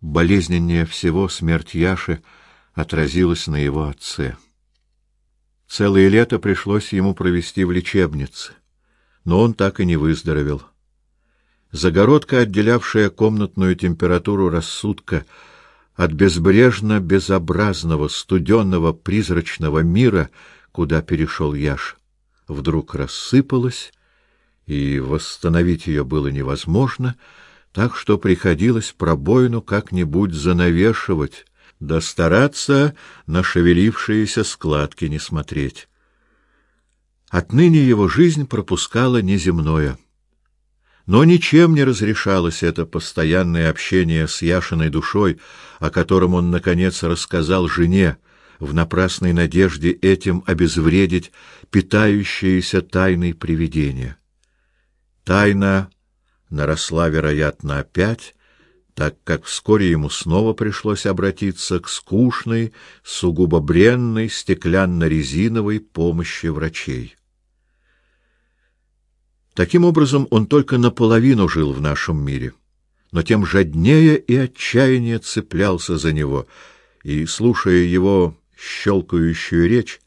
Болезненнее всего смерть Яши отразилась на его отце. Целое лето пришлось ему провести в лечебнице, но он так и не выздоровел. Загородка, отделявшая комнатную температуру рассудка от безбрежно безобразного, студенного, призрачного мира, куда перешел Яш, вдруг рассыпалась, и восстановить ее было невозможно, так что приходилось пробоину как-нибудь занавешивать, да стараться на шевелившиеся складки не смотреть. Отныне его жизнь пропускала неземное. Но ничем не разрешалось это постоянное общение с Яшиной душой, о котором он наконец рассказал жене, в напрасной надежде этим обезвредить питающиеся тайной привидения. Тайна наросла, вероятно, опять, так как вскоре ему снова пришлось обратиться к скучной, сугубо бренной стеклянно-резиновой помощи врачей. Таким образом, он только наполовину жил в нашем мире, но тем жаднее и отчаяннее цеплялся за него, и, слушая его щелкающую речь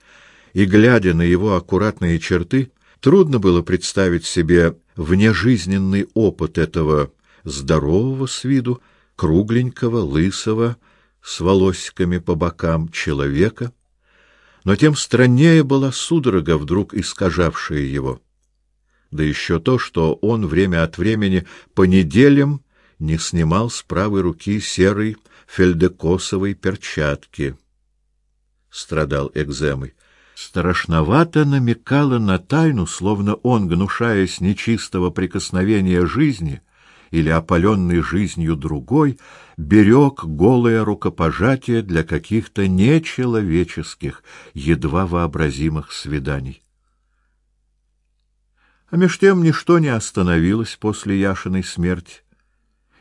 и глядя на его аккуратные черты, трудно было представить себе внежизненный опыт этого здорового с виду, кругленького, лысого, с волосиками по бокам человека, но тем страннее была судорога, вдруг искажавшая его. Да еще то, что он время от времени по неделям не снимал с правой руки серой фельдекосовой перчатки. Страдал экземой страшновато намекала на тайну, словно он, гнушаясь нечистого прикосновения жизни или опаленной жизнью другой, берег голое рукопожатие для каких-то нечеловеческих, едва вообразимых свиданий. А меж тем ничто не остановилось после Яшиной смерти,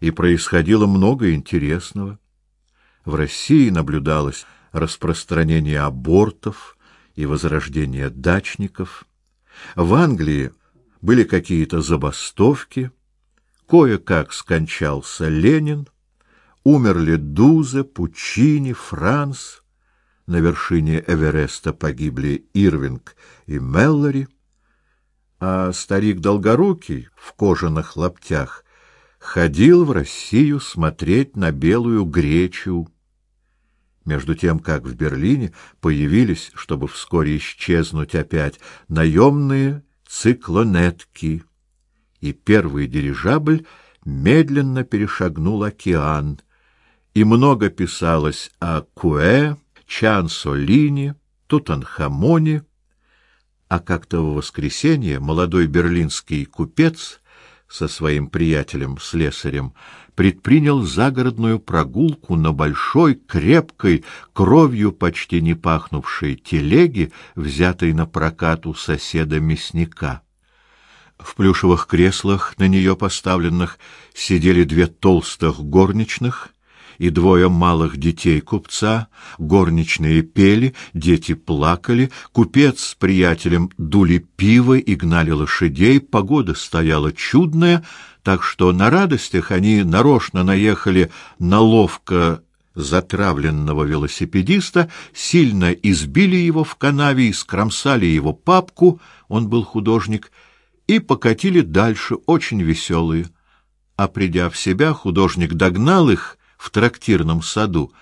и происходило много интересного. В России наблюдалось распространение абортов, и возрождение дачников. В Англии были какие-то забастовки, кое-как скончался Ленин, умерли Дузе, Пучини, Франц, на вершине Эвереста погибли Ирвинг и Меллори, а старик Долгорукий в кожаных лаптях ходил в Россию смотреть на белую гречу между тем, как в Берлине появились, чтобы вскоре исчезнуть опять, наемные циклонетки, и первый дирижабль медленно перешагнул океан, и много писалось о Куэ, Чансолине, Тутанхамоне, а как-то в воскресенье молодой берлинский купец со своим приятелем-слесарем предпринял загородную прогулку на большой, крепкой, кровью почти не пахнувшей телеге, взятой на прокат у соседа-мясника. В плюшевых креслах, на нее поставленных, сидели две толстых горничных — и двое малых детей купца, горничные пели, дети плакали, купец с приятелем дули пиво и гнали лошадей, погода стояла чудная, так что на радостях они нарочно наехали на ловко затравленного велосипедиста, сильно избили его в канаве и скромсали его папку, он был художник, и покатили дальше, очень веселые. А придя в себя, художник догнал их в трактирном саду,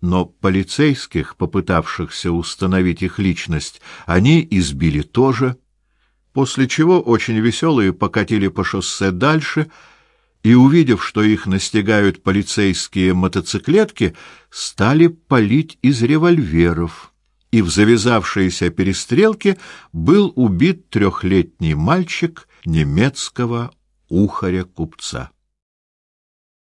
но полицейских, попытавшихся установить их личность, они избили тоже, после чего очень веселые покатили по шоссе дальше и, увидев, что их настигают полицейские мотоциклетки, стали палить из револьверов. И в завязавшейся перестрелке был убит трехлетний мальчик немецкого ухаря-купца.